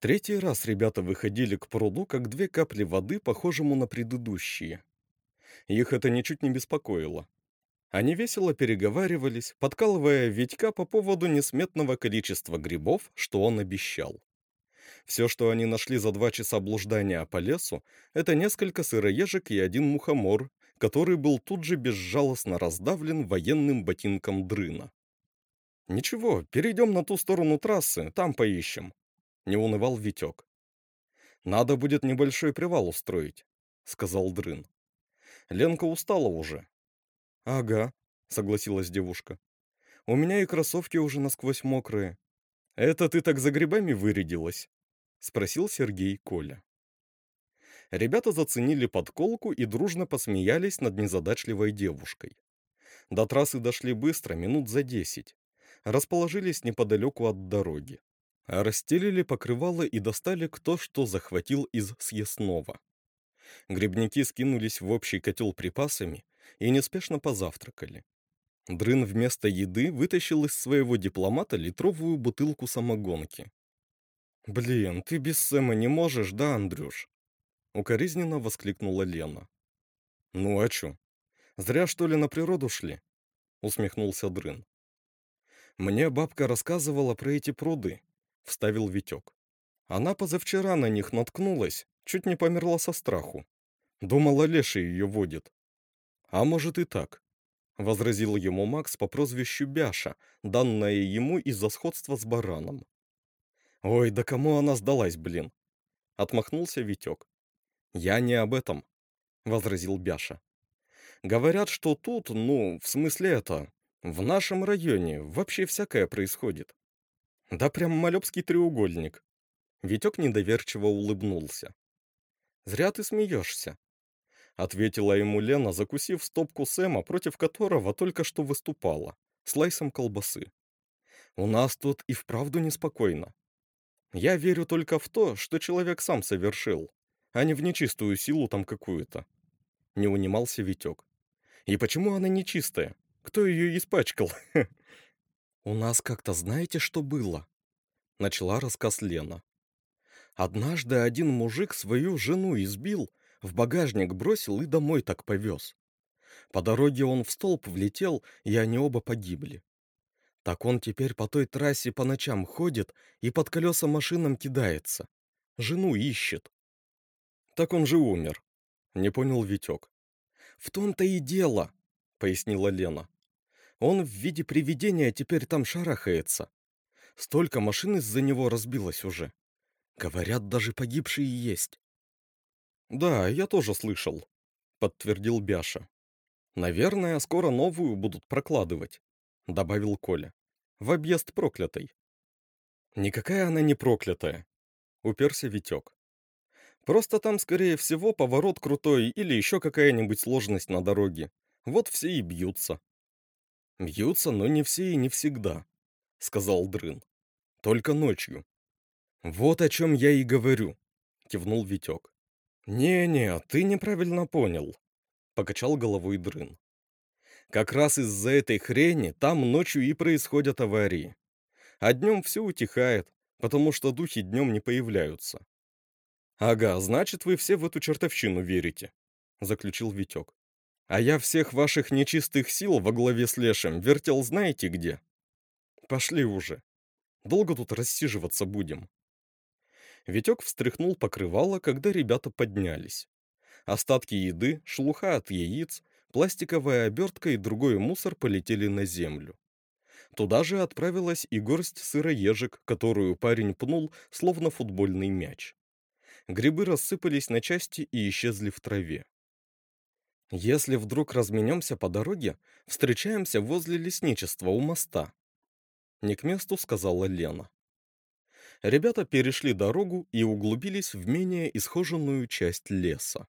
Третий раз ребята выходили к пруду, как две капли воды, похожему на предыдущие. Их это ничуть не беспокоило. Они весело переговаривались, подкалывая Витька по поводу несметного количества грибов, что он обещал. Все, что они нашли за два часа блуждания по лесу, это несколько сыроежек и один мухомор, который был тут же безжалостно раздавлен военным ботинком дрына. «Ничего, перейдем на ту сторону трассы, там поищем», — не унывал Витек. «Надо будет небольшой привал устроить», — сказал дрын. «Ленка устала уже». «Ага», — согласилась девушка. «У меня и кроссовки уже насквозь мокрые». «Это ты так за грибами вырядилась?» — спросил Сергей Коля. Ребята заценили подколку и дружно посмеялись над незадачливой девушкой. До трассы дошли быстро, минут за десять. Расположились неподалеку от дороги. Расстелили покрывало и достали кто что захватил из съестного. Грибники скинулись в общий котел припасами и неспешно позавтракали. Дрын вместо еды вытащил из своего дипломата литровую бутылку самогонки. «Блин, ты без Сэма не можешь, да, Андрюш?» Укоризненно воскликнула Лена. «Ну а чё? Зря, что ли, на природу шли?» Усмехнулся Дрын. «Мне бабка рассказывала про эти пруды», — вставил Витек. «Она позавчера на них наткнулась, чуть не померла со страху. Думала, леший ее водит». «А может и так», — возразил ему Макс по прозвищу Бяша, данное ему из-за сходства с бараном. «Ой, да кому она сдалась, блин?» — отмахнулся Витек. «Я не об этом», — возразил Бяша. «Говорят, что тут, ну, в смысле это, в нашем районе вообще всякое происходит. Да прям малёбский треугольник». Витек недоверчиво улыбнулся. «Зря ты смеешься», — ответила ему Лена, закусив стопку Сэма, против которого только что выступала, слайсом колбасы. «У нас тут и вправду неспокойно. Я верю только в то, что человек сам совершил, а не в нечистую силу там какую-то. Не унимался Витек. И почему она нечистая? Кто ее испачкал? У нас как-то знаете, что было? Начала рассказ Лена. Однажды один мужик свою жену избил, в багажник бросил и домой так повез. По дороге он в столб влетел, и они оба погибли. Так он теперь по той трассе по ночам ходит и под колеса машинам кидается. Жену ищет. Так он же умер. Не понял Витек. В том-то и дело, пояснила Лена. Он в виде привидения теперь там шарахается. Столько машин из-за него разбилось уже. Говорят, даже погибшие есть. Да, я тоже слышал, подтвердил Бяша. Наверное, скоро новую будут прокладывать, добавил Коля. В объезд проклятой. Никакая она не проклятая, уперся Витек. Просто там, скорее всего, поворот крутой или еще какая-нибудь сложность на дороге. Вот все и бьются. Бьются, но не все и не всегда, сказал Дрын. Только ночью. Вот о чем я и говорю, кивнул Витек. Не-не, ты неправильно понял, покачал головой Дрын. Как раз из-за этой хрени там ночью и происходят аварии. А днем все утихает, потому что духи днем не появляются. «Ага, значит, вы все в эту чертовщину верите», — заключил Витек. «А я всех ваших нечистых сил во главе с Лешем вертел знаете где? Пошли уже. Долго тут рассиживаться будем?» Витек встряхнул покрывало, когда ребята поднялись. Остатки еды, шелуха от яиц, пластиковая обертка и другой мусор полетели на землю. Туда же отправилась и горсть сыроежек, которую парень пнул, словно футбольный мяч. Грибы рассыпались на части и исчезли в траве. «Если вдруг разменемся по дороге, встречаемся возле лесничества у моста», — не к месту сказала Лена. Ребята перешли дорогу и углубились в менее исхоженную часть леса.